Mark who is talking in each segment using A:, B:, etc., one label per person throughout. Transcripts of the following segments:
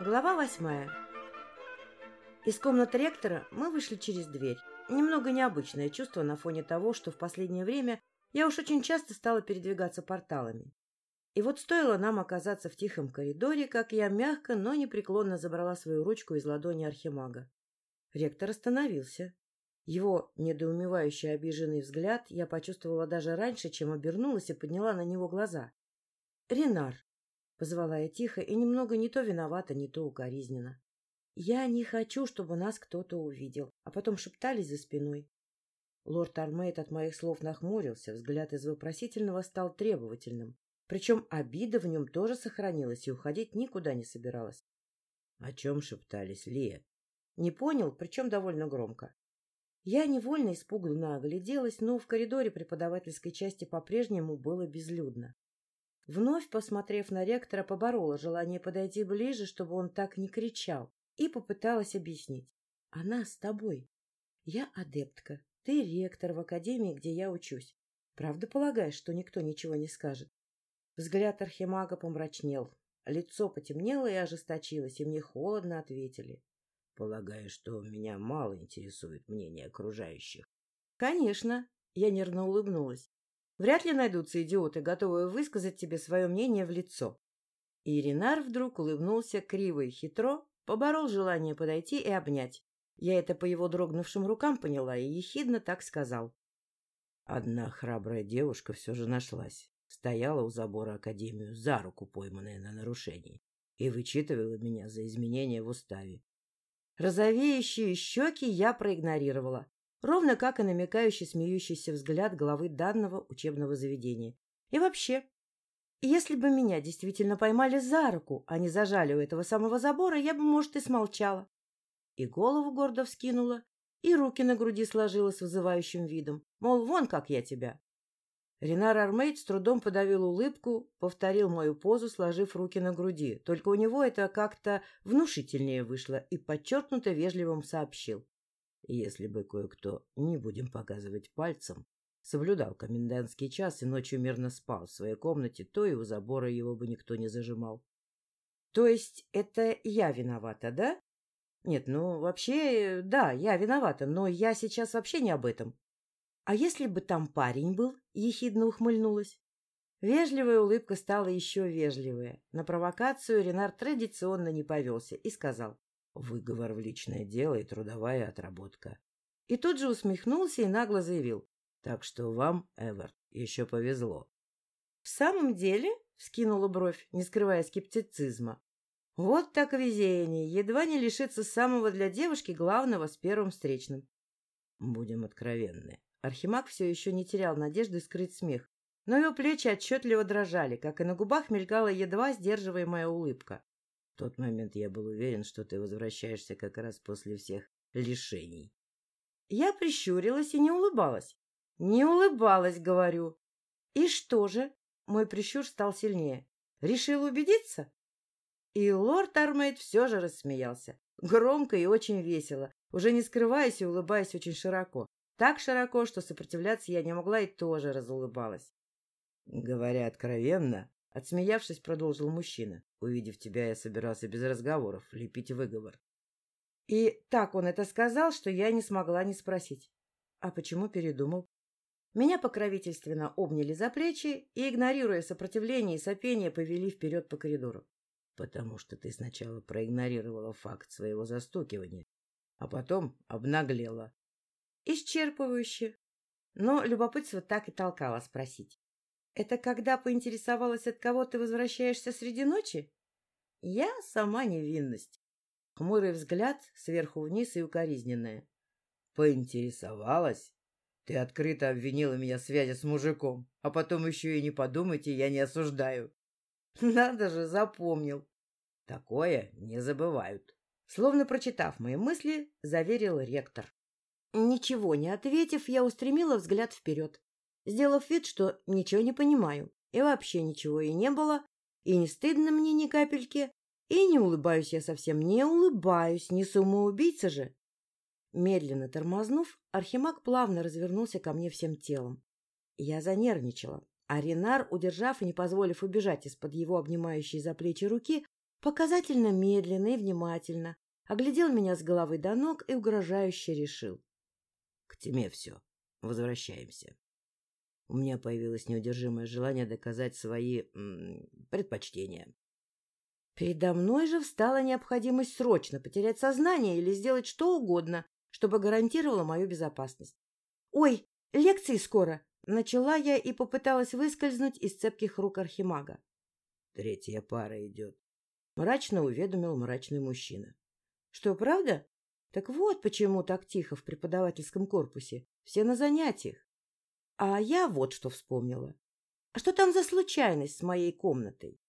A: Глава восьмая. Из комнаты ректора мы вышли через дверь. Немного необычное чувство на фоне того, что в последнее время я уж очень часто стала передвигаться порталами. И вот стоило нам оказаться в тихом коридоре, как я мягко, но непреклонно забрала свою ручку из ладони архимага. Ректор остановился. Его недоумевающий обиженный взгляд я почувствовала даже раньше, чем обернулась и подняла на него глаза. — Ренар, Позвала я тихо и немного не то виновата, не то укоризненно. Я не хочу, чтобы нас кто-то увидел, а потом шептались за спиной. Лорд Армейд от моих слов нахмурился, взгляд из вопросительного стал требовательным. Причем обида в нем тоже сохранилась и уходить никуда не собиралась. — О чем шептались, Лия? Не понял, причем довольно громко. Я невольно испуганно огляделась, но в коридоре преподавательской части по-прежнему было безлюдно. Вновь, посмотрев на ректора, поборола желание подойти ближе, чтобы он так не кричал, и попыталась объяснить. — Она с тобой. Я адептка, ты ректор в академии, где я учусь. Правда полагаешь, что никто ничего не скажет? Взгляд архимага помрачнел. Лицо потемнело и ожесточилось, и мне холодно ответили. — Полагаю, что меня мало интересует мнение окружающих. — Конечно. Я нервно улыбнулась. Вряд ли найдутся идиоты, готовые высказать тебе свое мнение в лицо. И Ренар вдруг улыбнулся криво и хитро, поборол желание подойти и обнять. Я это по его дрогнувшим рукам поняла и ехидно так сказал. Одна храбрая девушка все же нашлась. Стояла у забора Академию, за руку пойманная на нарушении, и вычитывала меня за изменения в уставе. Розовеющие щеки я проигнорировала ровно как и намекающий смеющийся взгляд главы данного учебного заведения. И вообще, если бы меня действительно поймали за руку, а не зажали у этого самого забора, я бы, может, и смолчала. И голову гордо вскинула, и руки на груди сложила с вызывающим видом, мол, вон как я тебя. Ренар Армейд с трудом подавил улыбку, повторил мою позу, сложив руки на груди, только у него это как-то внушительнее вышло и подчеркнуто вежливым сообщил. Если бы кое-кто, не будем показывать пальцем, соблюдал комендантский час и ночью мирно спал в своей комнате, то и у забора его бы никто не зажимал. — То есть это я виновата, да? — Нет, ну, вообще, да, я виновата, но я сейчас вообще не об этом. — А если бы там парень был? — ехидно ухмыльнулась. Вежливая улыбка стала еще вежливее. На провокацию Ренар традиционно не повелся и сказал. Выговор в личное дело и трудовая отработка. И тут же усмехнулся и нагло заявил. Так что вам, Эверт, еще повезло. — В самом деле? — вскинула бровь, не скрывая скептицизма. — Вот так везение, едва не лишиться самого для девушки главного с первым встречным. Будем откровенны. Архимаг все еще не терял надежды скрыть смех, но его плечи отчетливо дрожали, как и на губах мелькала едва сдерживаемая улыбка тот момент я был уверен, что ты возвращаешься как раз после всех лишений. Я прищурилась и не улыбалась. Не улыбалась, говорю. И что же? Мой прищур стал сильнее. Решил убедиться? И лорд Армейд все же рассмеялся. Громко и очень весело, уже не скрываясь и улыбаясь очень широко. Так широко, что сопротивляться я не могла и тоже разулыбалась. Говоря откровенно, Отсмеявшись, продолжил мужчина. Увидев тебя, я собирался без разговоров лепить выговор. И так он это сказал, что я не смогла не спросить. А почему передумал? Меня покровительственно обняли за плечи и, игнорируя сопротивление и сопение, повели вперед по коридору. Потому что ты сначала проигнорировала факт своего застукивания, а потом обнаглела. Исчерпывающе. Но любопытство так и толкало спросить. Это когда поинтересовалась, от кого ты возвращаешься среди ночи? Я сама невинность. Хмурый взгляд сверху вниз и укоризненная. Поинтересовалась? Ты открыто обвинила меня в связи с мужиком, а потом еще и не подумайте, я не осуждаю. Надо же, запомнил. Такое не забывают. Словно прочитав мои мысли, заверил ректор. Ничего не ответив, я устремила взгляд вперед сделав вид, что ничего не понимаю, и вообще ничего и не было, и не стыдно мне ни капельки, и не улыбаюсь я совсем, не улыбаюсь, не самоубийца же. Медленно тормознув, Архимаг плавно развернулся ко мне всем телом. Я занервничала, а Ренар, удержав и не позволив убежать из-под его обнимающей за плечи руки, показательно медленно и внимательно, оглядел меня с головы до ног и угрожающе решил. — К тьме все. Возвращаемся. У меня появилось неудержимое желание доказать свои предпочтения. Передо мной же встала необходимость срочно потерять сознание или сделать что угодно, чтобы гарантировало мою безопасность. «Ой, лекции скоро!» — начала я и попыталась выскользнуть из цепких рук архимага. «Третья пара идет», — мрачно уведомил мрачный мужчина. «Что, правда? Так вот почему так тихо в преподавательском корпусе. Все на занятиях. А я вот что вспомнила. А что там за случайность с моей комнатой?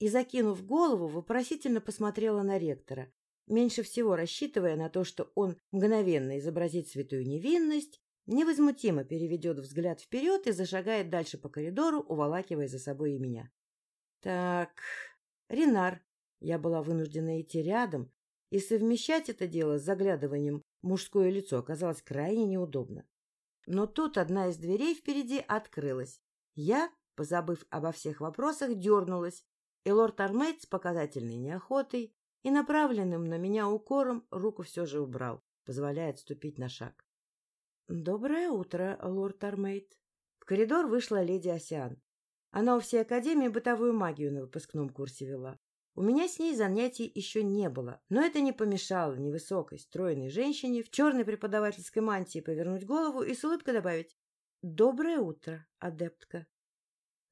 A: И, закинув голову, вопросительно посмотрела на ректора, меньше всего рассчитывая на то, что он мгновенно изобразит святую невинность, невозмутимо переведет взгляд вперед и зашагает дальше по коридору, уволакивая за собой и меня. Так, Ренар. Я была вынуждена идти рядом, и совмещать это дело с заглядыванием мужское лицо оказалось крайне неудобно. Но тут одна из дверей впереди открылась. Я, позабыв обо всех вопросах, дернулась, и лорд Армейд с показательной неохотой и направленным на меня укором руку все же убрал, позволяя отступить на шаг. — Доброе утро, лорд Армейд. В коридор вышла леди Осиан. Она у всей Академии бытовую магию на выпускном курсе вела. У меня с ней занятий еще не было, но это не помешало невысокой, стройной женщине в черной преподавательской мантии повернуть голову и с улыбкой добавить «Доброе утро, адептка».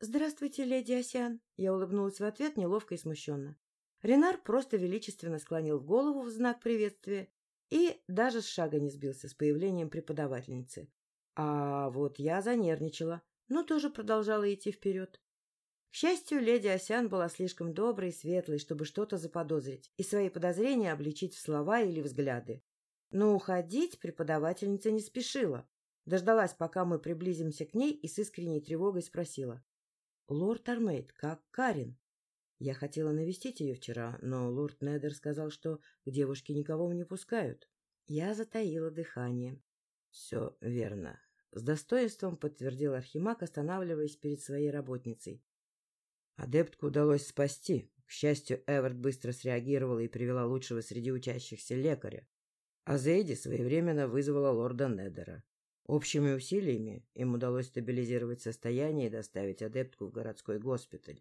A: «Здравствуйте, леди Осян!» Я улыбнулась в ответ неловко и смущенно. Ренар просто величественно склонил голову в знак приветствия и даже с шага не сбился с появлением преподавательницы. А вот я занервничала, но тоже продолжала идти вперед. Счастью, леди Осян была слишком доброй и светлой, чтобы что-то заподозрить и свои подозрения обличить в слова или взгляды. Но уходить преподавательница не спешила. Дождалась, пока мы приблизимся к ней, и с искренней тревогой спросила. — Лорд Армейд, как Карин? Я хотела навестить ее вчера, но лорд Недер сказал, что к девушке никого не пускают. Я затаила дыхание. — Все верно. С достоинством подтвердил Архимаг, останавливаясь перед своей работницей. Адептку удалось спасти. К счастью, Эверт быстро среагировала и привела лучшего среди учащихся лекаря. А Зейди своевременно вызвала лорда Недера. Общими усилиями им удалось стабилизировать состояние и доставить адептку в городской госпиталь.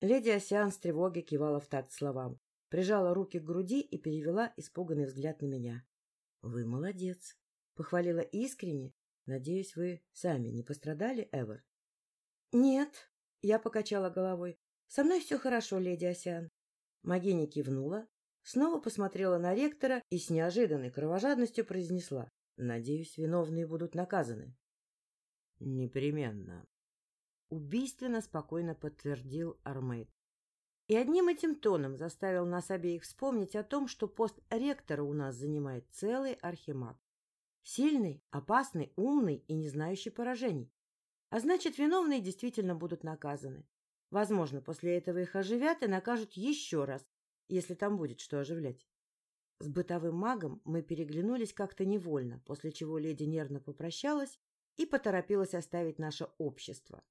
A: Леди Осиан с тревоги кивала в такт словам, прижала руки к груди и перевела испуганный взгляд на меня. — Вы молодец! — похвалила искренне. Надеюсь, вы сами не пострадали, Эвер? — Нет, я покачала головой. — Со мной все хорошо, леди Осян. Магиня кивнула, снова посмотрела на ректора и с неожиданной кровожадностью произнесла. — Надеюсь, виновные будут наказаны. — Непременно. Убийственно спокойно подтвердил Армейд. И одним этим тоном заставил нас обеих вспомнить о том, что пост ректора у нас занимает целый архимаг. Сильный, опасный, умный и не знающий поражений. А значит, виновные действительно будут наказаны. Возможно, после этого их оживят и накажут еще раз, если там будет что оживлять. С бытовым магом мы переглянулись как-то невольно, после чего леди нервно попрощалась и поторопилась оставить наше общество.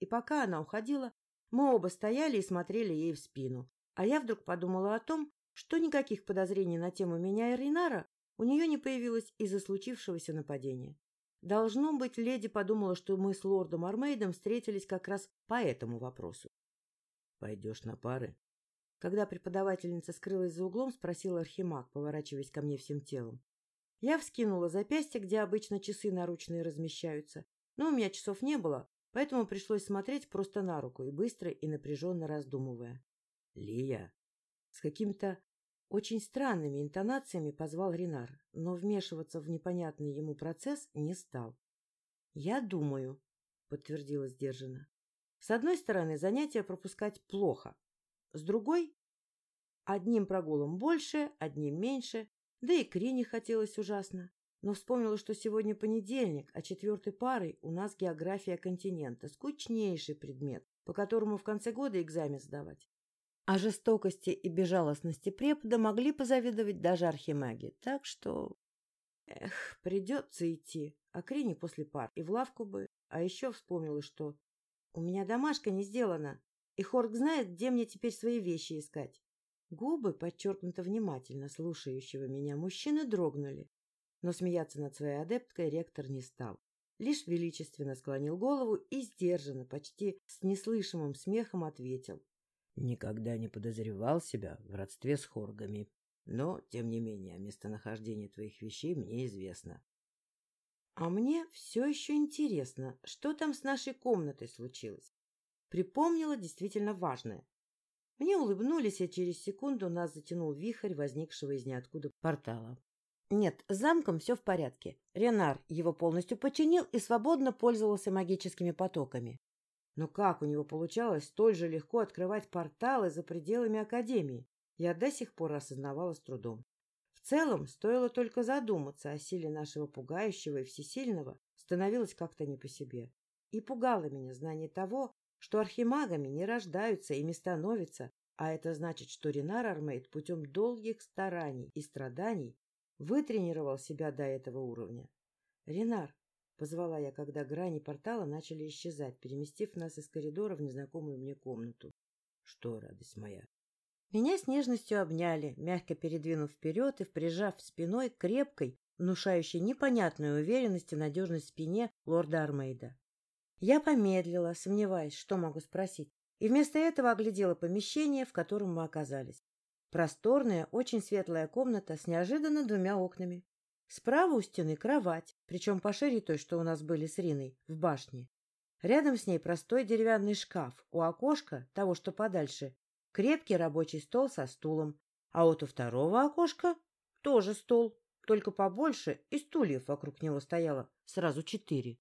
A: И пока она уходила, мы оба стояли и смотрели ей в спину. А я вдруг подумала о том, что никаких подозрений на тему меня и Ринара у нее не появилось из-за случившегося нападения. Должно быть, леди подумала, что мы с лордом Армейдом встретились как раз по этому вопросу. — Пойдешь на пары? Когда преподавательница скрылась за углом, спросил Архимаг, поворачиваясь ко мне всем телом. Я вскинула запястье, где обычно часы наручные размещаются, но у меня часов не было, поэтому пришлось смотреть просто на руку и быстро и напряженно раздумывая. — Лия! С каким-то очень странными интонациями позвал Ренар, но вмешиваться в непонятный ему процесс не стал. — Я думаю, — подтвердила сдержанно. — С одной стороны, занятия пропускать плохо. С другой — одним прогулом больше, одним меньше, да и Крине хотелось ужасно. Но вспомнила, что сегодня понедельник, а четвертой парой у нас география континента, скучнейший предмет, по которому в конце года экзамен сдавать. О жестокости и безжалостности препода могли позавидовать даже архимаги, так что... Эх, придется идти, а Крине после пар и в лавку бы. А еще вспомнила, что у меня домашка не сделана, и Хорк знает, где мне теперь свои вещи искать. Губы, подчеркнуто внимательно слушающего меня мужчины, дрогнули. Но смеяться над своей адепткой ректор не стал. Лишь величественно склонил голову и сдержанно, почти с неслышимым смехом ответил.
B: Никогда не подозревал себя в родстве с хоргами. Но, тем не менее, местонахождение твоих вещей мне известно.
A: А мне все еще интересно, что там с нашей комнатой случилось. Припомнила действительно важное. Мне улыбнулись, и через секунду нас затянул вихрь, возникшего из ниоткуда портала. Нет, с замком все в порядке. Ренар его полностью починил и свободно пользовался магическими потоками. Но как у него получалось столь же легко открывать порталы за пределами Академии, я до сих пор осознавала с трудом. В целом, стоило только задуматься о силе нашего пугающего и всесильного, становилось как-то не по себе. И пугало меня знание того, что архимагами не рождаются, ими становятся, а это значит, что Ренар Армейд путем долгих стараний и страданий вытренировал себя до этого уровня. «Ренар!» — позвала я, когда грани портала начали исчезать, переместив нас из коридора в незнакомую мне комнату.
B: «Что, радость моя?»
A: Меня с нежностью обняли, мягко передвинув вперед и прижав спиной крепкой, внушающей непонятную уверенность и надежность спине лорда Армейда. Я помедлила, сомневаясь, что могу спросить, и вместо этого оглядела помещение, в котором мы оказались. Просторная, очень светлая комната с неожиданно двумя окнами. Справа у стены кровать, причем пошире той, что у нас были с Риной, в башне. Рядом с ней простой деревянный шкаф, у окошка, того, что подальше, крепкий рабочий стол со стулом, а вот у второго окошка тоже стол, только побольше, и стульев вокруг него стояло сразу четыре.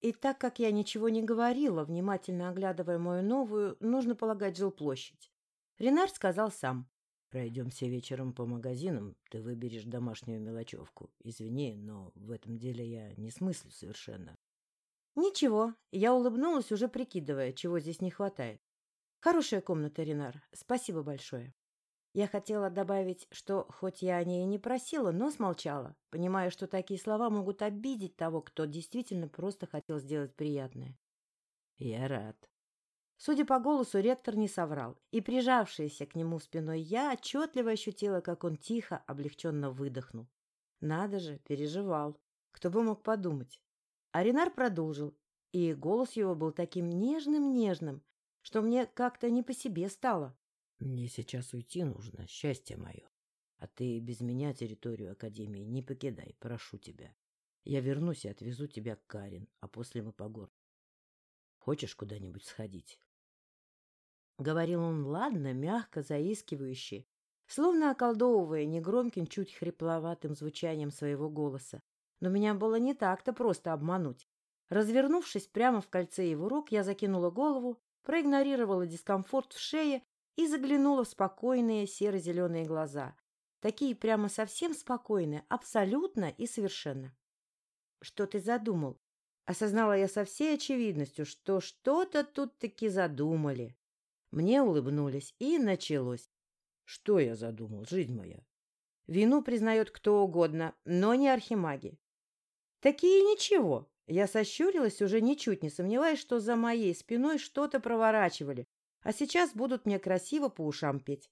A: И так как я ничего не говорила, внимательно оглядывая мою новую, нужно полагать, жилплощадь. Ренар сказал сам.
B: «Пройдемся вечером по магазинам, ты выберешь домашнюю мелочевку. Извини, но в этом деле я не смыслю совершенно».
A: «Ничего», — я улыбнулась, уже прикидывая, чего здесь не хватает. Хорошая комната, Ренар. Спасибо большое. Я хотела добавить, что хоть я о ней и не просила, но смолчала, понимая, что такие слова могут обидеть того, кто действительно просто хотел сделать приятное.
B: Я рад.
A: Судя по голосу, ректор не соврал, и прижавшаяся к нему спиной я отчетливо ощутила, как он тихо, облегченно выдохнул. Надо же, переживал. Кто бы мог подумать. Аринар продолжил, и голос его был таким нежным-нежным, что мне как-то не по себе стало.
B: Мне сейчас уйти нужно, счастье мое. А ты без меня территорию Академии не покидай, прошу тебя. Я вернусь и отвезу тебя к Карин, а после мы по городу. Хочешь куда-нибудь сходить?
A: Говорил он ладно, мягко, заискивающе, словно околдовывая негромким, чуть хрипловатым звучанием своего голоса. Но меня было не так-то просто обмануть. Развернувшись прямо в кольце его рук, я закинула голову проигнорировала дискомфорт в шее и заглянула в спокойные серо-зеленые глаза. Такие прямо совсем спокойные, абсолютно и совершенно. «Что ты задумал?» Осознала я со всей очевидностью, что что-то тут таки задумали. Мне улыбнулись, и началось.
B: Что я задумал, жизнь моя?
A: Вину признает кто угодно, но не архимаги. Такие ничего. Я сощурилась, уже ничуть не сомневаясь, что за моей спиной что-то проворачивали, а сейчас будут мне красиво по ушам петь.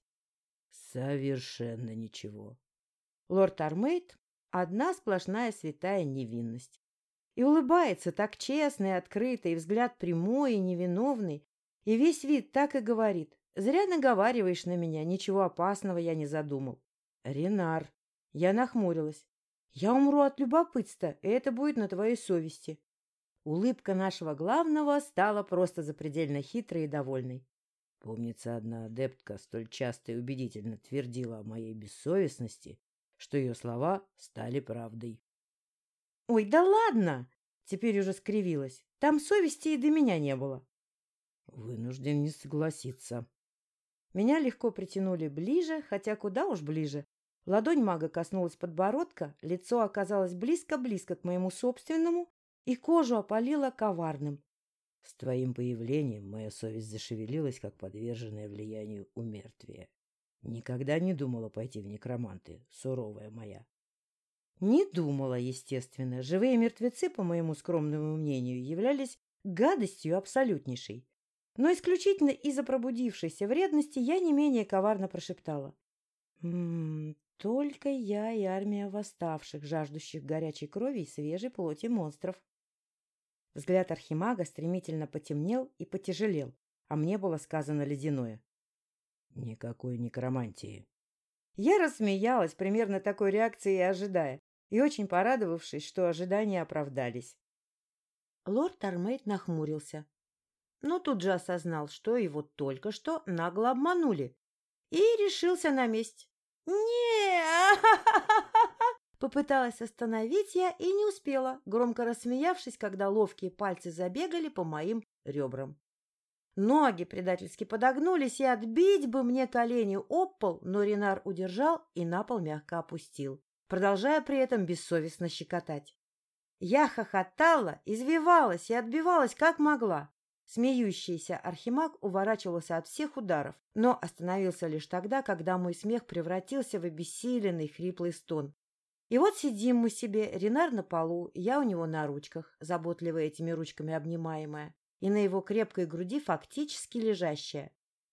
B: Совершенно ничего.
A: Лорд Армейд — одна сплошная святая невинность. И улыбается так честно и открыто, и взгляд прямой и невиновный, и весь вид так и говорит. Зря наговариваешь на меня, ничего опасного я не задумал. Ренар. Я нахмурилась. Я умру от любопытства, и это будет на твоей совести. Улыбка нашего главного стала просто запредельно хитрой и довольной.
B: Помнится, одна адептка столь часто и убедительно твердила о моей бессовестности, что ее слова стали правдой.
A: — Ой, да ладно! — теперь уже скривилась. Там совести и до меня не было.
B: — Вынужден не согласиться.
A: Меня легко притянули ближе, хотя куда уж ближе, Ладонь мага коснулась подбородка, лицо оказалось близко-близко к моему собственному, и кожу опалило коварным.
B: С твоим появлением моя совесть зашевелилась, как подверженная влиянию умертвия. Никогда не думала пойти в некроманты, суровая моя.
A: Не думала, естественно. Живые мертвецы, по моему скромному мнению, являлись гадостью абсолютнейшей. Но исключительно из-за пробудившейся вредности я не менее коварно прошептала. «М -м, только я и армия восставших, жаждущих горячей крови и свежей плоти монстров. Взгляд архимага стремительно потемнел и потяжелел, а мне было сказано ледяное.
B: Никакой некромантии.
A: Я рассмеялась, примерно такой реакции и ожидая, и очень порадовавшись, что ожидания оправдались. Лорд Армейд нахмурился, но тут же осознал, что его только что нагло обманули, и решился на месть. не Попыталась остановить я и не успела, громко рассмеявшись, когда ловкие пальцы забегали по моим ребрам. Ноги предательски подогнулись, и отбить бы мне колени об пол, но Ренар удержал и на пол мягко опустил, продолжая при этом бессовестно щекотать. Я хохотала, извивалась и отбивалась как могла. Смеющийся архимаг уворачивался от всех ударов, но остановился лишь тогда, когда мой смех превратился в обессиленный хриплый стон. И вот сидим мы себе, Ренар на полу, я у него на ручках, заботливо этими ручками обнимаемая, и на его крепкой груди фактически лежащая.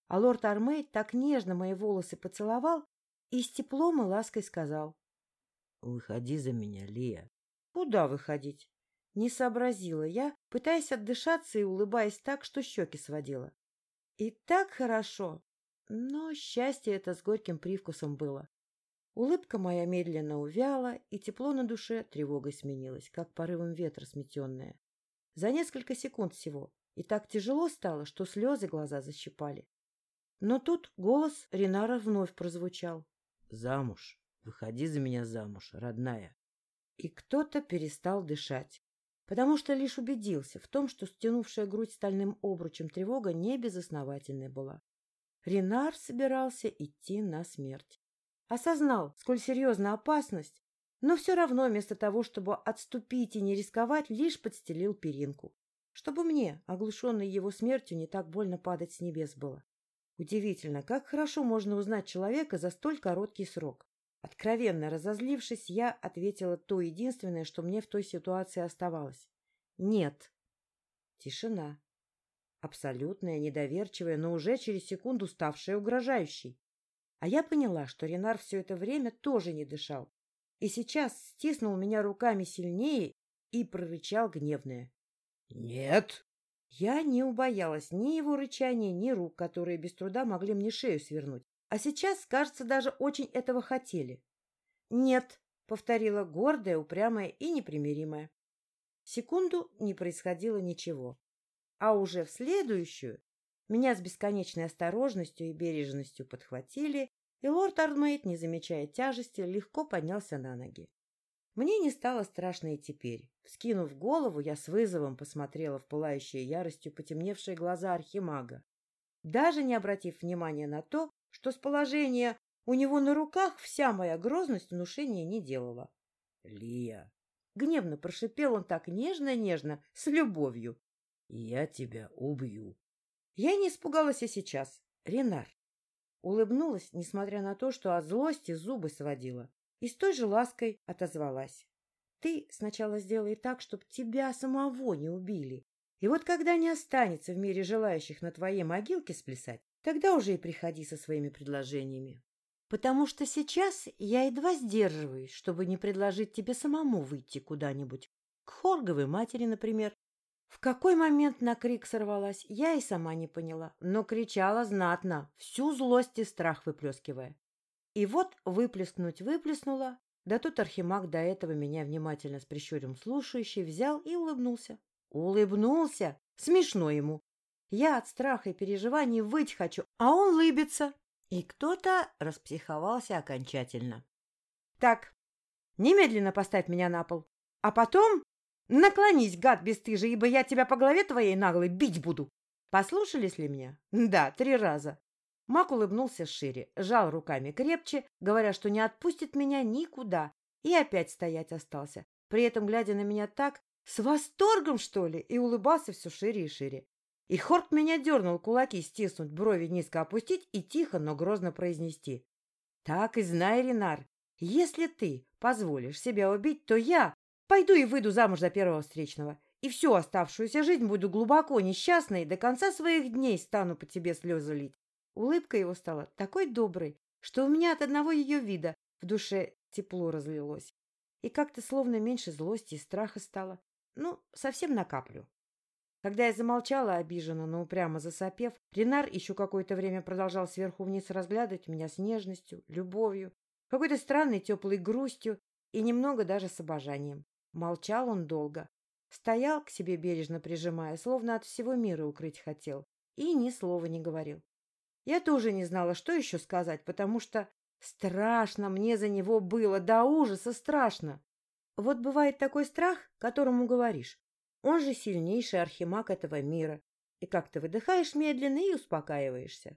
A: А лорд Армей так нежно мои волосы поцеловал и с теплом и лаской сказал.
B: — Выходи за меня, Лия.
A: — Куда выходить? Не сообразила я, пытаясь отдышаться и улыбаясь так, что щеки сводила. И так хорошо, но счастье это с горьким привкусом было. Улыбка моя медленно увяла, и тепло на душе тревогой сменилось, как порывом ветра сметенное. За несколько секунд всего, и так тяжело стало, что слезы глаза защипали. Но тут голос Ринара вновь прозвучал.
B: — Замуж! Выходи за меня замуж, родная!
A: И кто-то перестал дышать, потому что лишь убедился в том, что стянувшая грудь стальным обручем тревога не безосновательной была. Ренар собирался идти на смерть. Осознал, сколь серьезна опасность, но все равно вместо того, чтобы отступить и не рисковать, лишь подстелил перинку. Чтобы мне, оглушенной его смертью, не так больно падать с небес было. Удивительно, как хорошо можно узнать человека за столь короткий срок. Откровенно разозлившись, я ответила то единственное, что мне в той ситуации оставалось. Нет. Тишина. Абсолютная, недоверчивая, но уже через секунду ставшая угрожающей. А я поняла, что Ренар все это время тоже не дышал. И сейчас стиснул меня руками сильнее и прорычал гневное.
B: — Нет!
A: Я не убоялась ни его рычания, ни рук, которые без труда могли мне шею свернуть. А сейчас, кажется, даже очень этого хотели. — Нет, — повторила гордая, упрямая и непримиримая. Секунду не происходило ничего. А уже в следующую меня с бесконечной осторожностью и бережностью подхватили, и лорд Армейд, не замечая тяжести, легко поднялся на ноги. Мне не стало страшно и теперь. Вскинув голову, я с вызовом посмотрела в пылающие яростью потемневшие глаза архимага, даже не обратив внимания на то, что с положения у него на руках вся моя грозность внушения не делала.
B: — Лия!
A: — гневно прошипел он так нежно-нежно, с любовью.
B: — Я тебя убью.
A: Я не испугалась и сейчас. Ренар. Улыбнулась, несмотря на то, что от злости зубы сводила. И с той же лаской отозвалась. Ты сначала сделай так, чтобы тебя самого не убили. И вот когда не останется в мире желающих на твоей могилке сплясать, тогда уже и приходи со своими предложениями. Потому что сейчас я едва сдерживаюсь, чтобы не предложить тебе самому выйти куда-нибудь. К Хорговой матери, например, в какой момент на крик сорвалась, я и сама не поняла, но кричала знатно, всю злость и страх выплескивая. И вот выплеснуть выплеснула, да тут Архимаг до этого меня внимательно с прищурем слушающий взял и улыбнулся. Улыбнулся! Смешно ему. Я от страха и переживаний выть хочу, а он улыбится. И кто-то распсиховался окончательно. Так, немедленно поставь меня на пол, а потом Наклонись, гад бесстыжий, ибо я тебя по голове твоей наглой бить буду. Послушались ли меня? Да, три раза. Мак улыбнулся шире, жал руками крепче, говоря, что не отпустит меня никуда, и опять стоять остался, при этом глядя на меня так, с восторгом, что ли, и улыбался все шире и шире. И Хорт меня дернул кулаки стиснуть, брови низко опустить и тихо, но грозно произнести. «Так и знай, Ренар, если ты позволишь себя убить, то я, Пойду и выйду замуж за первого встречного. и всю оставшуюся жизнь буду глубоко несчастной, и до конца своих дней стану по тебе слезы лить. Улыбка его стала такой доброй, что у меня от одного ее вида в душе тепло разлилось. И как-то словно меньше злости и страха стало. Ну, совсем на каплю. Когда я замолчала обиженно, но упрямо засопев, Ренар еще какое-то время продолжал сверху вниз разглядывать меня с нежностью, любовью, какой-то странной теплой грустью и немного даже с обожанием. Молчал он долго. Стоял к себе бережно прижимая, словно от всего мира укрыть хотел, и ни слова не говорил. Я тоже не знала, что еще сказать, потому что страшно мне за него было, до ужаса страшно. Вот бывает такой страх, которому говоришь. Он же сильнейший архимаг этого мира. И как ты выдыхаешь медленно и успокаиваешься.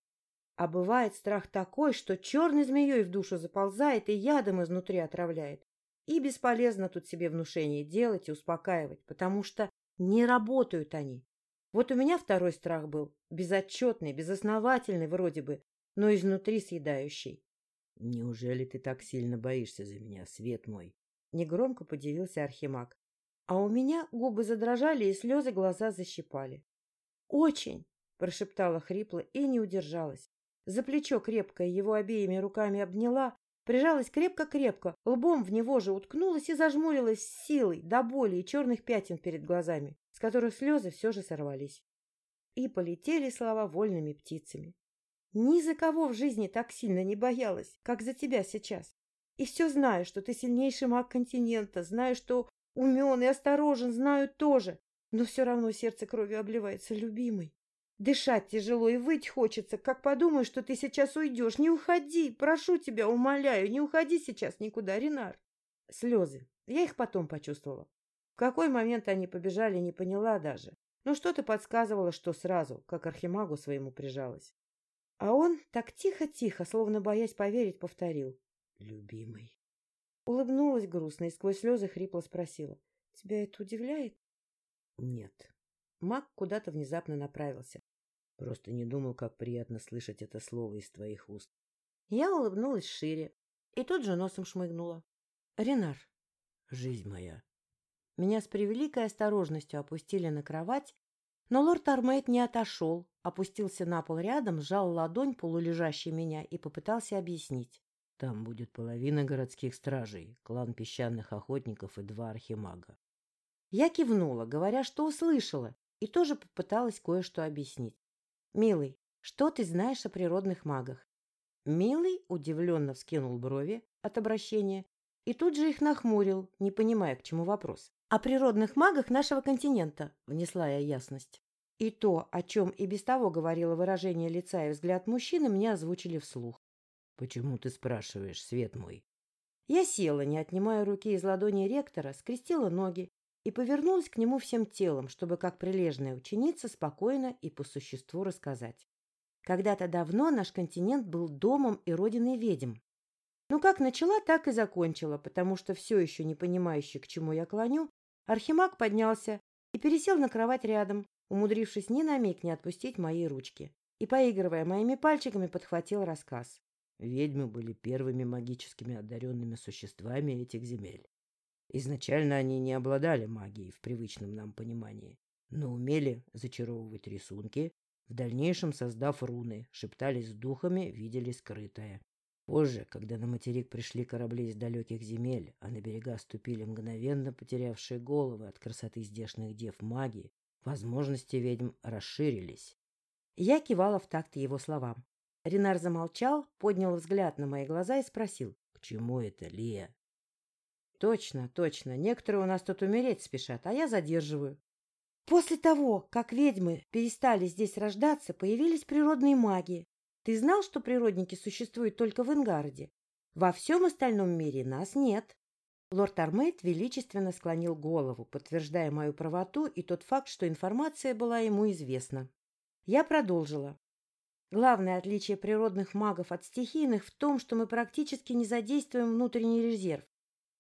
A: А бывает страх такой, что черной змеей в душу заползает и ядом изнутри отравляет. И бесполезно тут себе внушение делать и успокаивать, потому что не работают они. Вот у меня второй страх был, безотчетный, безосновательный вроде бы, но изнутри съедающий.
B: — Неужели ты так сильно боишься за меня, свет мой?
A: — негромко подивился Архимаг. А у меня губы задрожали и слезы глаза защипали. «Очень!» — прошептала хрипло и не удержалась. За плечо крепко его обеими руками обняла, прижалась крепко-крепко, лбом в него же уткнулась и зажмурилась с силой до боли и черных пятен перед глазами, с которых слезы все же сорвались. И полетели слова вольными птицами. Ни за кого в жизни так сильно не боялась, как за тебя сейчас. И все знаю, что ты сильнейший маг континента, знаю, что Умен и осторожен, знаю тоже, но все равно сердце кровью обливается, любимый. Дышать тяжело и выть хочется, как подумаю, что ты сейчас уйдешь. Не уходи, прошу тебя, умоляю, не уходи сейчас никуда, Ренар. Слезы. Я их потом почувствовала. В какой момент они побежали, не поняла даже. Но что-то подсказывало, что сразу, как архимагу своему прижалась. А он так тихо-тихо, словно боясь поверить, повторил. Любимый. Улыбнулась грустно и сквозь слезы хрипло спросила. — Тебя это удивляет?
B: — Нет.
A: Мак куда-то внезапно направился.
B: Просто не думал, как приятно слышать это слово из твоих уст.
A: Я улыбнулась шире и тут же носом шмыгнула. — Ренар.
B: — Жизнь моя.
A: Меня с превеликой осторожностью опустили на кровать, но лорд Армейд не отошел, опустился на пол рядом, сжал ладонь полулежащей меня и попытался объяснить.
B: Там будет половина городских стражей, клан песчаных охотников и два архимага.
A: Я кивнула, говоря, что услышала, и тоже попыталась кое-что объяснить. «Милый, что ты знаешь о природных магах?» Милый удивленно вскинул брови от обращения и тут же их нахмурил, не понимая, к чему вопрос. «О природных магах нашего континента», — внесла я ясность. И то, о чем и без того говорило выражение лица и взгляд мужчины, мне озвучили вслух.
B: Почему ты спрашиваешь, свет мой?
A: Я села, не отнимая руки из ладони ректора, скрестила ноги и повернулась к нему всем телом, чтобы, как прилежная ученица, спокойно и по существу рассказать. Когда-то давно наш континент был домом и родиной ведьм. Ну, как начала, так и закончила, потому что все еще не понимающий, к чему я клоню, Архимаг поднялся и пересел на кровать рядом, умудрившись ни на миг не отпустить мои ручки, и, поигрывая моими пальчиками, подхватил рассказ.
B: Ведьмы были первыми магическими одаренными существами этих земель. Изначально они не обладали магией в привычном нам понимании, но умели зачаровывать рисунки, в дальнейшем создав руны, шептались с духами, видели скрытое. Позже, когда на материк пришли корабли из далеких земель, а на берега ступили мгновенно потерявшие головы от красоты здешних дев магии, возможности ведьм расширились.
A: Я кивала в такт его словам. Ренар замолчал, поднял взгляд на мои глаза и спросил.
B: — К чему это, Лия?
A: — Точно, точно. Некоторые у нас тут умереть спешат, а я задерживаю. После того, как ведьмы перестали здесь рождаться, появились природные маги. Ты знал, что природники существуют только в Ингарде? Во всем остальном мире нас нет. Лорд Армейд величественно склонил голову, подтверждая мою правоту и тот факт, что информация была ему известна. Я продолжила. Главное отличие природных магов от стихийных в том, что мы практически не задействуем внутренний резерв.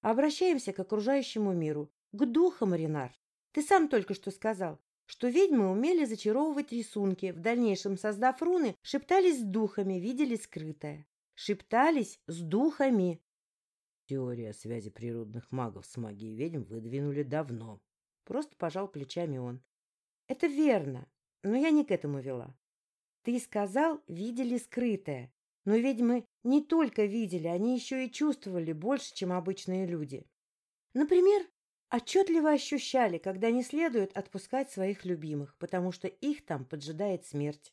A: Обращаемся к окружающему миру, к духам, Ренар. Ты сам только что сказал, что ведьмы умели зачаровывать рисунки, в дальнейшем создав руны, шептались с духами, видели скрытое. Шептались с духами.
B: Теория связи природных магов с магией ведьм выдвинули давно,
A: Просто пожал плечами он. Это верно, но я не к этому вела. Ты сказал, видели скрытое. Но ведьмы не только видели, они еще и чувствовали больше, чем обычные люди. Например, отчетливо ощущали, когда не следует отпускать своих любимых, потому что их там поджидает смерть.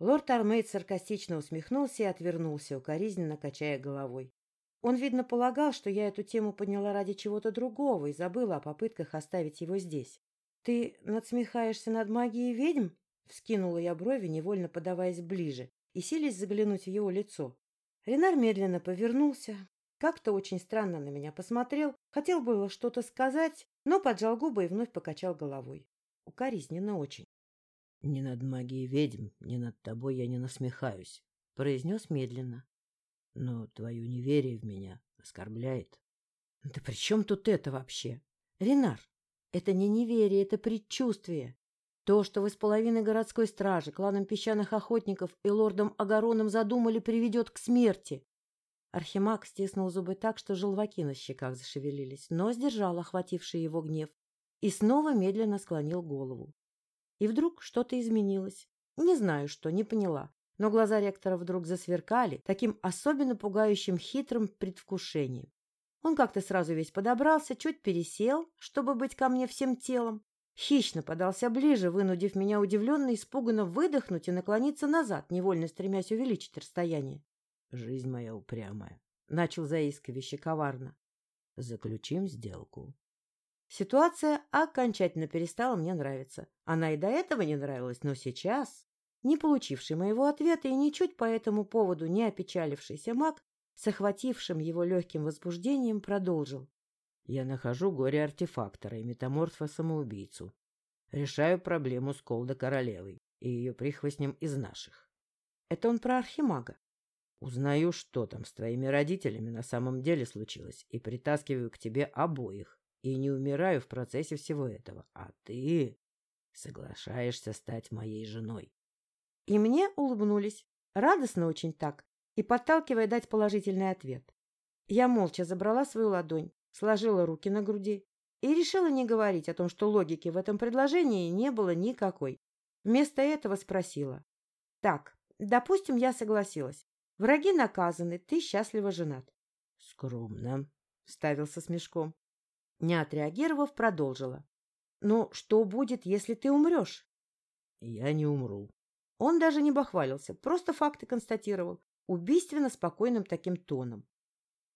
A: Лорд Армейд саркастично усмехнулся и отвернулся, укоризненно качая головой. Он, видно, полагал, что я эту тему подняла ради чего-то другого и забыла о попытках оставить его здесь. — Ты надсмехаешься над магией ведьм? — вскинула я брови, невольно подаваясь ближе, и силясь заглянуть в его лицо. Ренар медленно повернулся, как-то очень странно на меня посмотрел, хотел было что-то сказать, но поджал губы и вновь покачал головой. Укоризненно очень.
B: — Ни над магией ведьм, ни над тобой я не насмехаюсь, — произнес медленно. — Но твое неверие в меня оскорбляет. — Да при чем тут это вообще? Ренар, это не неверие, это предчувствие. То, что вы с половиной городской стражи, кланом песчаных охотников и лордом Агароном задумали, приведет к смерти. Архимаг стиснул зубы так, что желваки на щеках зашевелились, но сдержал охвативший его гнев и снова медленно склонил голову. И вдруг что-то изменилось. Не знаю что, не поняла, но глаза ректора вдруг засверкали таким особенно пугающим хитрым предвкушением. Он как-то сразу весь подобрался, чуть пересел, чтобы быть ко мне всем телом, хищно подался ближе, вынудив меня удивленно и испуганно выдохнуть и наклониться назад, невольно стремясь увеличить расстояние. Жизнь моя упрямая. Начал заискивающе коварно. Заключим сделку.
A: Ситуация окончательно перестала мне нравиться. Она и до этого не нравилась, но сейчас, не получивший моего ответа и ничуть по этому поводу не опечалившийся маг, с охватившим его легким возбуждением, продолжил.
B: Я нахожу горе-артефактора и метаморфа-самоубийцу. Решаю проблему с Колда Королевой и ее прихвостнем из наших.
A: Это он про архимага.
B: Узнаю, что там с твоими родителями на самом деле случилось, и притаскиваю к тебе обоих, и не умираю в процессе всего этого. А ты соглашаешься стать моей женой.
A: И мне улыбнулись, радостно очень так, и подталкивая дать положительный ответ. Я молча забрала свою ладонь, сложила руки на груди и решила не говорить о том, что логики в этом предложении не было никакой. Вместо этого спросила. «Так, допустим, я согласилась. Враги наказаны, ты счастливо женат.
B: — Скромно, —
A: ставился с мешком. Не отреагировав, продолжила. — Ну, что будет, если ты умрешь?
B: — Я не умру.
A: Он даже не бахвалился, просто факты констатировал, убийственно спокойным таким тоном. —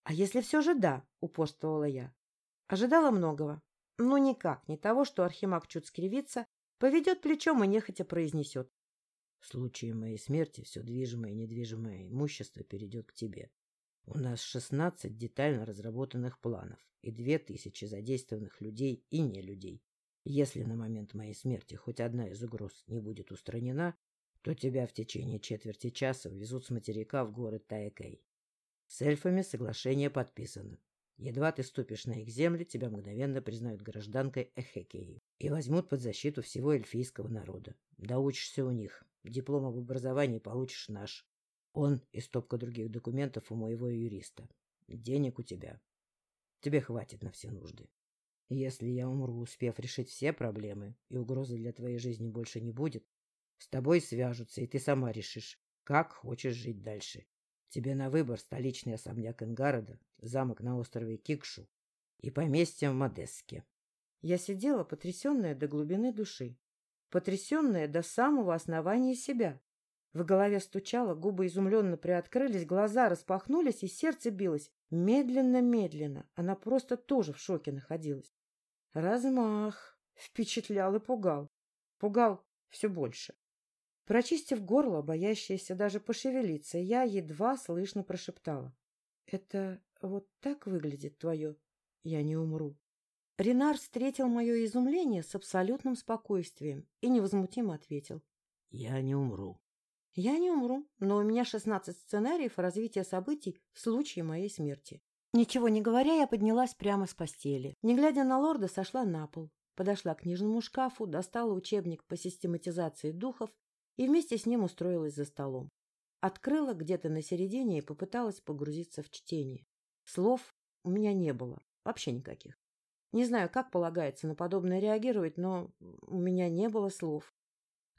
A: А если все же да, — упорствовала я. Ожидала многого, но никак не того, что Архимаг чуть скривится, поведет плечом и нехотя произнесет.
B: В случае моей смерти все движимое и недвижимое имущество перейдет к тебе. У нас шестнадцать детально разработанных планов и две тысячи задействованных людей и не людей. Если на момент моей смерти хоть одна из угроз не будет устранена, то тебя в течение четверти часа везут с материка в город Таекей. С эльфами соглашение подписано. Едва ты ступишь на их земли, тебя мгновенно признают гражданкой Эхекеи и возьмут под защиту всего эльфийского народа. Доучишься у них, Диплом об образовании получишь наш. Он и стопка других документов у моего юриста. Денег у тебя. Тебе хватит на все нужды. Если я умру, успев решить все проблемы, и угрозы для твоей жизни больше не будет, с тобой свяжутся, и ты сама решишь, как хочешь жить дальше. Тебе на выбор столичный особняк Энгорода, замок на острове Кикшу и поместье в Модеске.
A: Я сидела, потрясенная до глубины души потрясенная до самого основания себя. В голове стучало, губы изумленно приоткрылись, глаза распахнулись, и сердце билось. Медленно-медленно. Она просто тоже в шоке находилась. Размах. Впечатлял и пугал. Пугал все больше. Прочистив горло, боящаяся даже пошевелиться, я едва слышно прошептала. — Это вот так выглядит твое «я не умру». Ренар встретил мое изумление с абсолютным спокойствием и невозмутимо ответил.
B: — Я не умру.
A: — Я не умру, но у меня шестнадцать сценариев развития событий в случае моей смерти. Ничего не говоря, я поднялась прямо с постели. Не глядя на лорда, сошла на пол, подошла к книжному шкафу, достала учебник по систематизации духов и вместе с ним устроилась за столом. Открыла где-то на середине и попыталась погрузиться в чтение. Слов у меня не было, вообще никаких. Не знаю, как полагается на подобное реагировать, но у меня не было слов.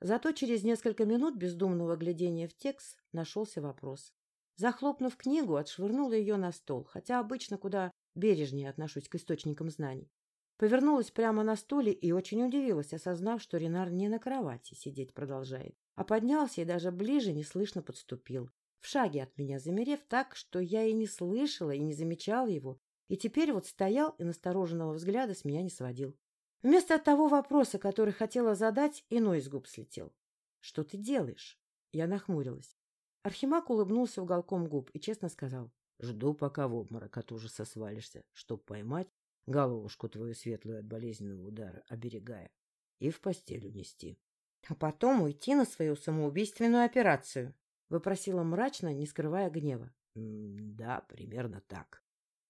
A: Зато через несколько минут бездумного глядения в текст нашелся вопрос. Захлопнув книгу, отшвырнула ее на стол, хотя обычно куда бережнее отношусь к источникам знаний. Повернулась прямо на стуле и очень удивилась, осознав, что Ренар не на кровати сидеть продолжает, а поднялся и даже ближе неслышно подступил, в шаге от меня замерев так, что я и не слышала, и не замечала его, и теперь вот стоял и настороженного взгляда с меня не сводил. Вместо того вопроса, который хотела задать, иной из губ слетел. — Что ты делаешь? Я нахмурилась. Архимаг улыбнулся уголком губ и честно сказал.
B: — Жду, пока в обморок от ужаса свалишься, чтоб поймать головушку твою светлую от болезненного удара, оберегая, и в постель унести.
A: — А потом уйти на свою самоубийственную операцию, — выпросила мрачно, не скрывая гнева.
B: — Да, примерно так.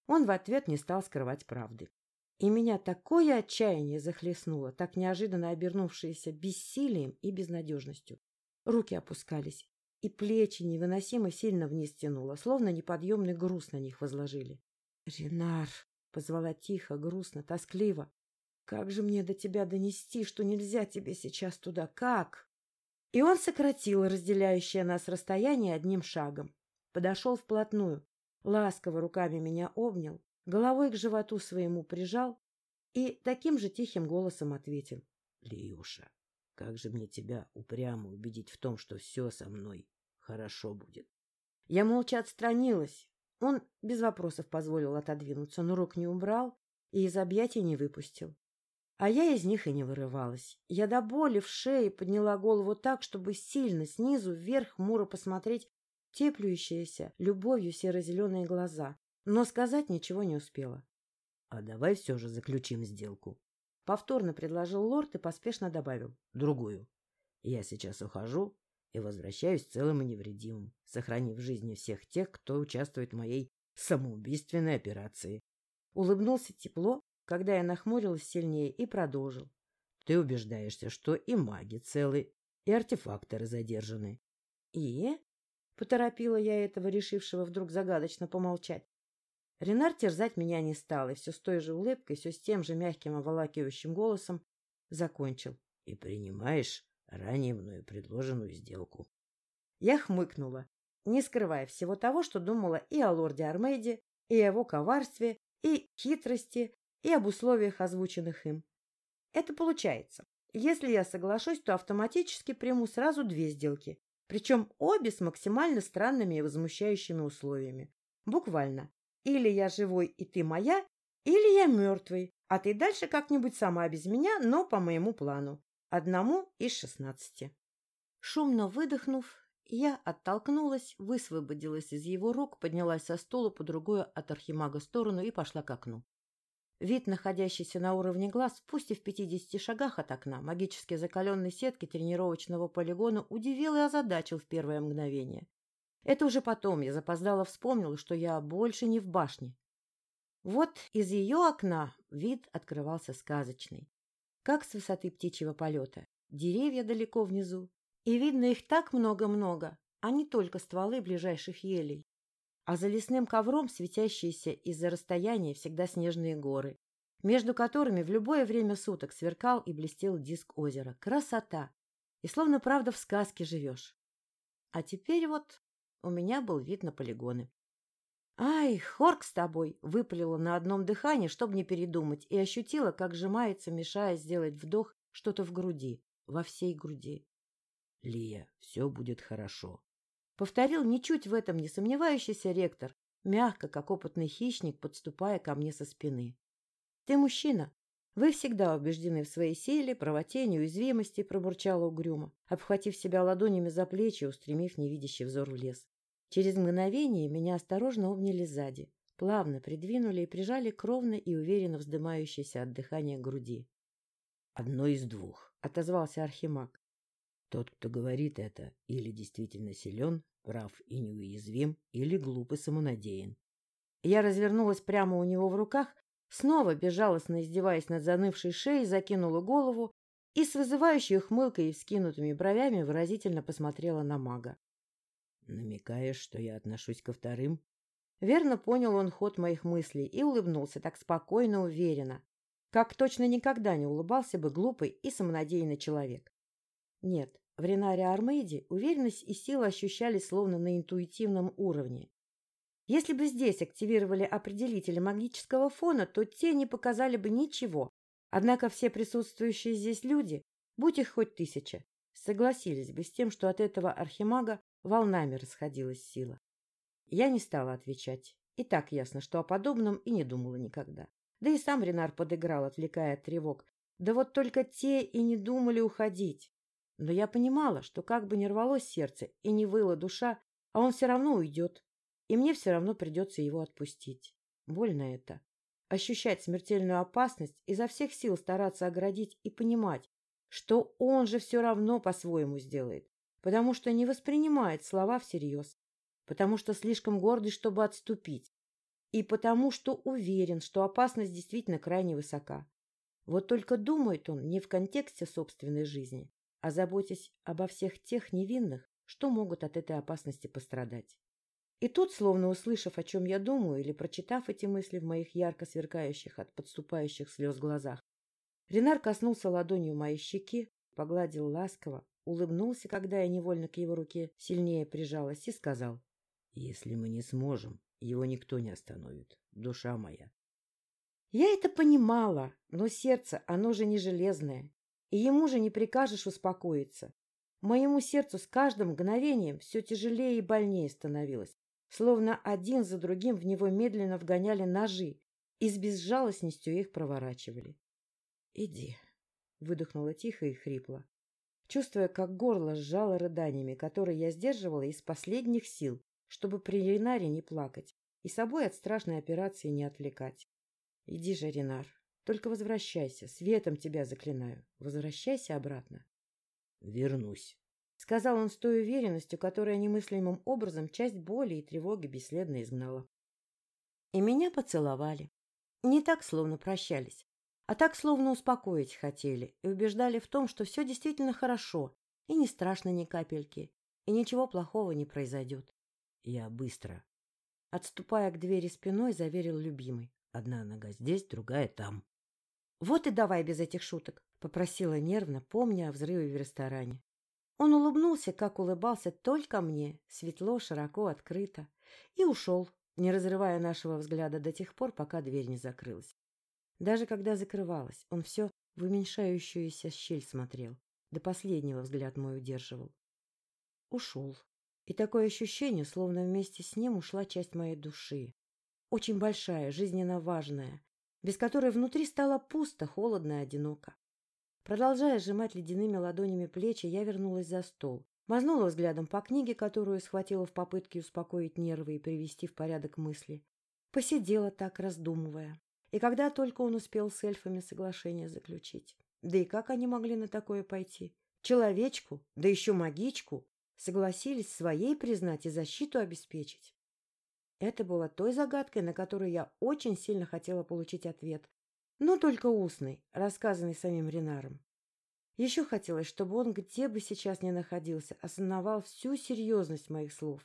A: Он в ответ не стал скрывать правды. И меня такое отчаяние захлестнуло, так неожиданно обернувшееся бессилием и безнадежностью. Руки опускались, и плечи невыносимо сильно вниз тянуло, словно неподъемный груз на них возложили. — Ренар! — позвала тихо, грустно, тоскливо. — Как же мне до тебя донести, что нельзя тебе сейчас туда? Как? И он сократил разделяющее нас расстояние одним шагом. Подошел вплотную, ласково руками меня обнял, головой к животу своему прижал и таким же тихим голосом ответил.
B: — Лиюша, как же мне тебя упрямо убедить в том, что все со мной хорошо будет?
A: Я молча отстранилась. Он без вопросов позволил отодвинуться, но рук не убрал и из объятий не выпустил. А я из них и не вырывалась. Я до боли в шее подняла голову так, чтобы сильно снизу вверх хмуро посмотреть теплющиеся любовью серо-зеленые глаза, но сказать ничего не успела.
B: — А давай все же заключим сделку.
A: Повторно предложил лорд и поспешно добавил.
B: — Другую. Я сейчас ухожу и возвращаюсь целым и невредимым, сохранив жизни всех тех, кто участвует в моей самоубийственной операции.
A: Улыбнулся тепло, когда я нахмурилась сильнее, и продолжил.
B: — Ты убеждаешься, что и маги целы, и артефакторы задержаны.
A: — И? — поторопила я этого, решившего вдруг загадочно помолчать. Ренар терзать меня не стал, и все с той же улыбкой, все с тем же мягким оволакивающим голосом закончил.
B: — И принимаешь ранее мною предложенную сделку.
A: Я хмыкнула, не скрывая всего того, что думала и о лорде Армейде, и о его коварстве, и хитрости, и об условиях, озвученных им. Это получается. Если я соглашусь, то автоматически приму сразу две сделки, причем обе с максимально странными и возмущающими условиями. Буквально. Или я живой, и ты моя, или я мертвый, а ты дальше как-нибудь сама без меня, но по моему плану. Одному из шестнадцати. Шумно выдохнув, я оттолкнулась, высвободилась из его рук, поднялась со стула по другую от архимага сторону и пошла к окну. Вид, находящийся на уровне глаз, пусть и в пятидесяти шагах от окна, магически закаленной сетки тренировочного полигона удивил и озадачил в первое мгновение. Это уже потом я запоздала вспомнила, что я больше не в башне. Вот из ее окна вид открывался сказочный, как с высоты птичьего полета. Деревья далеко внизу, и видно их так много-много, а не только стволы ближайших елей. А за лесным ковром светящиеся из-за расстояния всегда снежные горы, между которыми в любое время суток сверкал и блестел диск озера. Красота! И словно правда в сказке живешь. А теперь вот у меня был вид на полигоны. «Ай, хорк с тобой!» — выпалила на одном дыхании, чтобы не передумать, и ощутила, как сжимается, мешая сделать вдох, что-то в груди, во всей груди.
B: «Лия, все будет хорошо», —
A: повторил ничуть в этом не сомневающийся ректор, мягко, как опытный хищник, подступая ко мне со спины. «Ты мужчина. Вы всегда убеждены в своей силе, правоте, неуязвимости», — пробурчала угрюмо, обхватив себя ладонями за плечи, устремив невидящий взор в лес. Через мгновение меня осторожно обняли сзади, плавно придвинули и прижали к ровно и уверенно вздымающейся от дыхания груди.
B: — Одно из двух, — отозвался Архимаг. Тот, кто говорит это, или действительно силен, прав и неуязвим, или глуп и самонадеян.
A: Я развернулась прямо у него в руках, снова безжалостно издеваясь над занывшей шеей, закинула голову и с вызывающей ухмылкой и вскинутыми бровями выразительно посмотрела на мага.
B: Намекаешь, что я отношусь ко вторым?
A: Верно понял он ход моих мыслей и улыбнулся так спокойно, уверенно. как точно никогда не улыбался бы глупый и самонадеянный человек. Нет, в Ренаре Армейде уверенность и сила ощущались словно на интуитивном уровне. Если бы здесь активировали определители магического фона, то те не показали бы ничего. Однако все присутствующие здесь люди, будь их хоть тысяча, согласились бы с тем, что от этого архимага волнами расходилась сила. Я не стала отвечать. И так ясно, что о подобном и не думала никогда. Да и сам Ренар подыграл, отвлекая от тревог. Да вот только те и не думали уходить. Но я понимала, что как бы ни рвалось сердце и не выла душа, а он все равно уйдет, и мне все равно придется его отпустить. Больно это. Ощущать смертельную опасность, изо всех сил стараться оградить и понимать, что он же все равно по-своему сделает, потому что не воспринимает слова всерьез, потому что слишком гордый, чтобы отступить, и потому что уверен, что опасность действительно крайне высока. Вот только думает он не в контексте собственной жизни, а заботясь обо всех тех невинных, что могут от этой опасности пострадать. И тут, словно услышав, о чем я думаю, или прочитав эти мысли в моих ярко сверкающих от подступающих слез глазах, Ренар коснулся ладонью моей щеки, погладил ласково, улыбнулся, когда я невольно к его руке сильнее прижалась, и сказал если мы не сможем, его никто не остановит, душа моя. Я это понимала, но сердце, оно же не железное, и ему же не прикажешь успокоиться. Моему сердцу с каждым мгновением все тяжелее и больнее становилось, словно один за другим в него медленно вгоняли ножи и с безжалостностью их проворачивали. — Иди, — выдохнула тихо и хрипло, чувствуя, как горло сжало рыданиями, которые я сдерживала из последних сил, чтобы при Ренаре не плакать и собой от страшной операции не отвлекать. Иди же, Ренар, только возвращайся, светом тебя заклинаю. Возвращайся обратно. Вернусь, — сказал он с той уверенностью, которая немыслимым образом часть боли и тревоги бесследно изгнала. И меня поцеловали. Не так, словно прощались, а так, словно успокоить хотели и убеждали в том, что все действительно хорошо и не страшно ни капельки, и ничего плохого не произойдет. Я быстро. Отступая к двери спиной, заверил любимый. Одна нога здесь, другая там. — Вот и давай без этих шуток, — попросила нервно, помня о взрыве в ресторане. Он улыбнулся, как улыбался только мне, светло, широко, открыто, и ушел, не разрывая нашего взгляда до тех пор, пока дверь не закрылась. Даже когда закрывалась, он все в уменьшающуюся щель смотрел, до последнего взгляд мой удерживал. Ушел. И такое ощущение, словно вместе с ним ушла часть моей души. Очень большая, жизненно важная, без которой внутри стало пусто, холодно и одиноко. Продолжая сжимать ледяными ладонями плечи, я вернулась за стол. Мазнула взглядом по книге, которую схватила в попытке успокоить нервы и привести в порядок мысли. Посидела так, раздумывая. И когда только он успел с эльфами соглашение заключить. Да и как они могли на такое пойти? Человечку, да еще магичку, согласились своей признать и защиту обеспечить. Это было той загадкой, на которую я очень сильно хотела получить ответ, но только устный, рассказанный самим Ренаром. Еще хотелось, чтобы он, где бы сейчас ни находился, осознавал всю серьезность моих слов.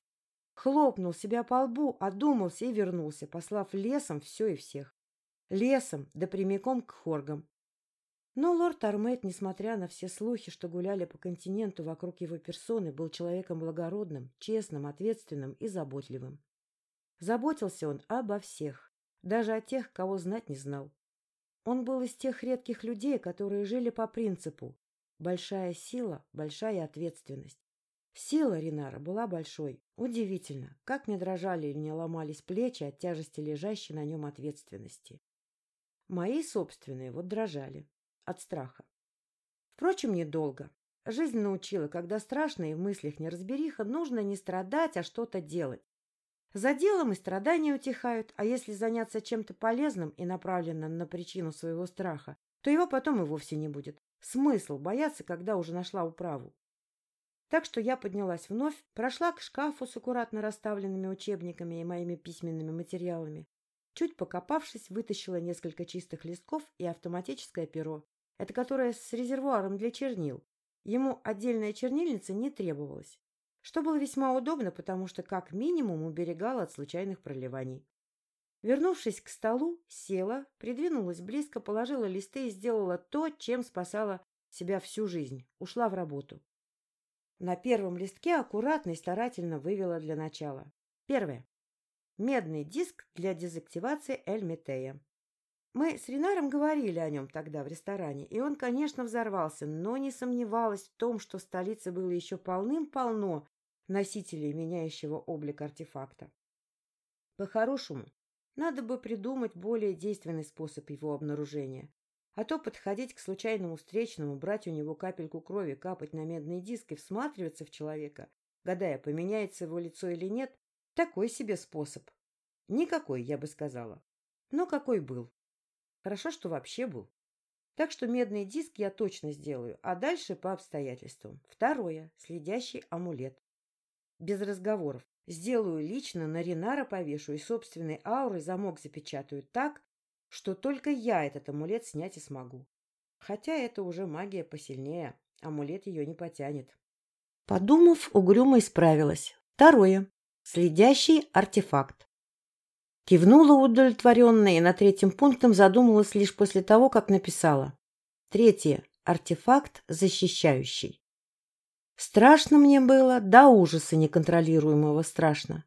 A: Хлопнул себя по лбу, одумался и вернулся, послав лесом все и всех. Лесом, да прямиком к хоргам, но лорд Армейд, несмотря на все слухи, что гуляли по континенту вокруг его персоны, был человеком благородным, честным, ответственным и заботливым. Заботился он обо всех, даже о тех, кого знать не знал. Он был из тех редких людей, которые жили по принципу «большая сила, большая ответственность». Сила Ринара была большой. Удивительно, как не дрожали или не ломались плечи от тяжести лежащей на нем ответственности. Мои собственные вот дрожали от страха. Впрочем, недолго. Жизнь научила, когда страшно и в мыслях неразбериха, нужно не страдать, а что-то делать. За делом и страдания утихают, а если заняться чем-то полезным и направленным на причину своего страха, то его потом и вовсе не будет. Смысл бояться, когда уже нашла управу. Так что я поднялась вновь, прошла к шкафу с аккуратно расставленными учебниками и моими письменными материалами. Чуть покопавшись, вытащила несколько чистых листков и автоматическое перо, это которая с резервуаром для чернил. Ему отдельная чернильница не требовалась, что было весьма удобно, потому что как минимум уберегало от случайных проливаний. Вернувшись к столу, села, придвинулась близко, положила листы и сделала то, чем спасала себя всю жизнь. Ушла в работу. На первом листке аккуратно и старательно вывела для начала. Первое. Медный диск для дезактивации Эльметея. Мы с Ренаром говорили о нем тогда в ресторане, и он, конечно, взорвался, но не сомневалась в том, что в столице было еще полным-полно носителей меняющего облик артефакта. По-хорошему, надо бы придумать более действенный способ его обнаружения. А то подходить к случайному встречному, брать у него капельку крови, капать на медный диск и всматриваться в человека, гадая, поменяется его лицо или нет, такой себе способ. Никакой, я бы сказала. Но какой был. Хорошо, что вообще был. Так что медный диск я точно сделаю, а дальше по обстоятельствам. Второе. Следящий амулет. Без разговоров. Сделаю лично, на Ринара повешу и собственной аурой замок запечатаю так, что только я этот амулет снять и смогу. Хотя это уже магия посильнее, амулет ее не потянет. Подумав, угрюмо исправилась. Второе. Следящий артефакт. Кивнула удовлетворенно и на третьем пунктом задумалась лишь после того, как написала. Третье. Артефакт защищающий. Страшно мне было, до ужаса неконтролируемого страшно.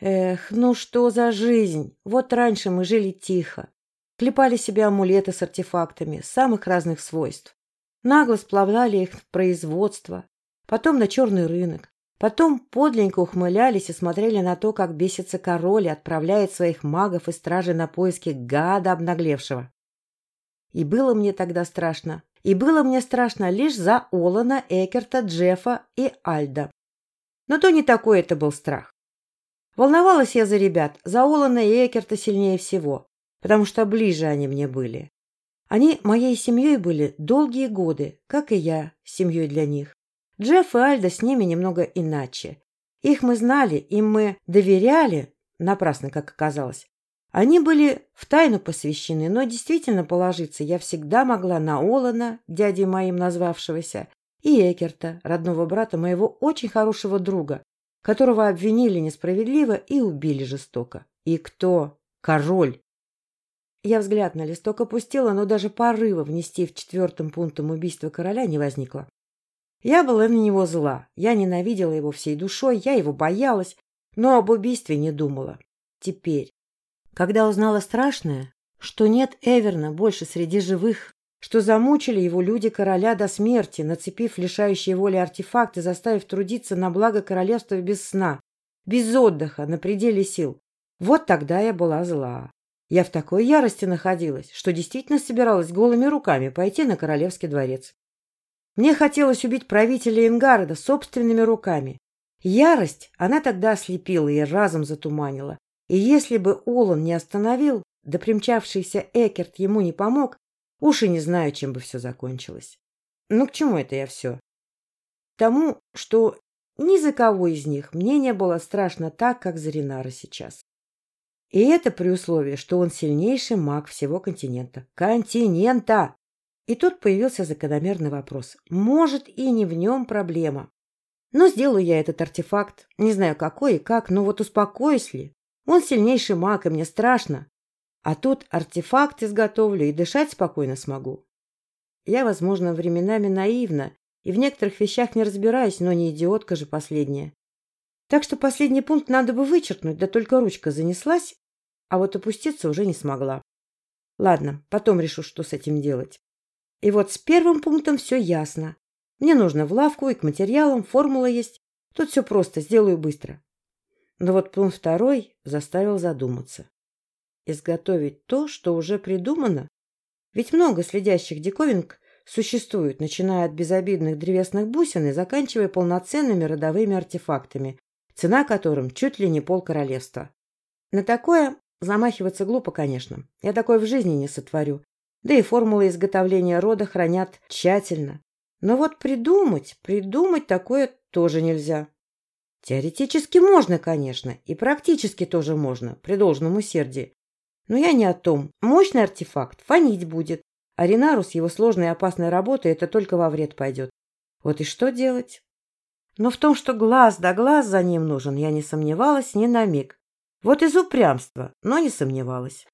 A: Эх, ну что за жизнь? Вот раньше мы жили тихо. Клепали себе амулеты с артефактами самых разных свойств. Нагло сплавляли их в производство, потом на черный рынок. Потом подленько ухмылялись и смотрели на то, как бесится король и отправляет своих магов и стражей на поиски гада обнаглевшего. И было мне тогда страшно. И было мне страшно лишь за Олана, Экерта, Джеффа и Альда. Но то не такой это был страх. Волновалась я за ребят, за Олана и Экерта сильнее всего, потому что ближе они мне были. Они моей семьей были долгие годы, как и я семьей для них. Джефф и Альда с ними немного иначе. Их мы знали, им мы доверяли, напрасно, как оказалось. Они были в тайну посвящены, но действительно положиться я всегда могла на Олана, дяди моим назвавшегося, и Экерта, родного брата моего очень хорошего друга, которого обвинили несправедливо и убили жестоко. И кто? Король. Я взгляд на листок опустила, но даже порыва внести в четвертым пунктом убийство короля не возникло. Я была на него зла, я ненавидела его всей душой, я его боялась, но об убийстве не думала. Теперь, когда узнала страшное, что нет Эверна больше среди живых, что замучили его люди короля до смерти, нацепив лишающие воли артефакты, заставив трудиться на благо королевства без сна, без отдыха, на пределе сил. Вот тогда я была зла. Я в такой ярости находилась, что действительно собиралась голыми руками пойти на королевский дворец. Мне хотелось убить правителя Ингарда собственными руками. Ярость она тогда ослепила и разом затуманила. И если бы Олан не остановил, да примчавшийся Экерт ему не помог, уж и не знаю, чем бы все закончилось. Ну, к чему это я все? Тому, что ни за кого из них мне не было страшно так, как за Ринара сейчас. И это при условии, что он сильнейший маг всего континента. Континента! И тут появился закономерный вопрос. Может, и не в нем проблема. Но сделаю я этот артефакт. Не знаю, какой и как, но вот успокоюсь ли. Он сильнейший маг, и мне страшно. А тут артефакт изготовлю и дышать спокойно смогу. Я, возможно, временами наивна и в некоторых вещах не разбираюсь, но не идиотка же последняя. Так что последний пункт надо бы вычеркнуть, да только ручка занеслась, а вот опуститься уже не смогла. Ладно, потом решу, что с этим делать. И вот с первым пунктом все ясно. Мне нужно в лавку и к материалам, формула есть. Тут все просто, сделаю быстро. Но вот пункт второй заставил задуматься. Изготовить то, что уже придумано? Ведь много следящих диковинок существует, начиная от безобидных древесных бусин и заканчивая полноценными родовыми артефактами, цена которым чуть ли не пол королевства. На такое замахиваться глупо, конечно. Я такое в жизни не сотворю. Да и формулы изготовления рода хранят тщательно. Но вот придумать, придумать такое тоже нельзя. Теоретически можно, конечно, и практически тоже можно, при должном усердии. Но я не о том. Мощный артефакт фонить будет, а Ринару с его сложной и опасной работой это только во вред пойдет. Вот и что делать? Но в том, что глаз да глаз за ним нужен, я не сомневалась ни на миг. Вот из упрямства, но не сомневалась.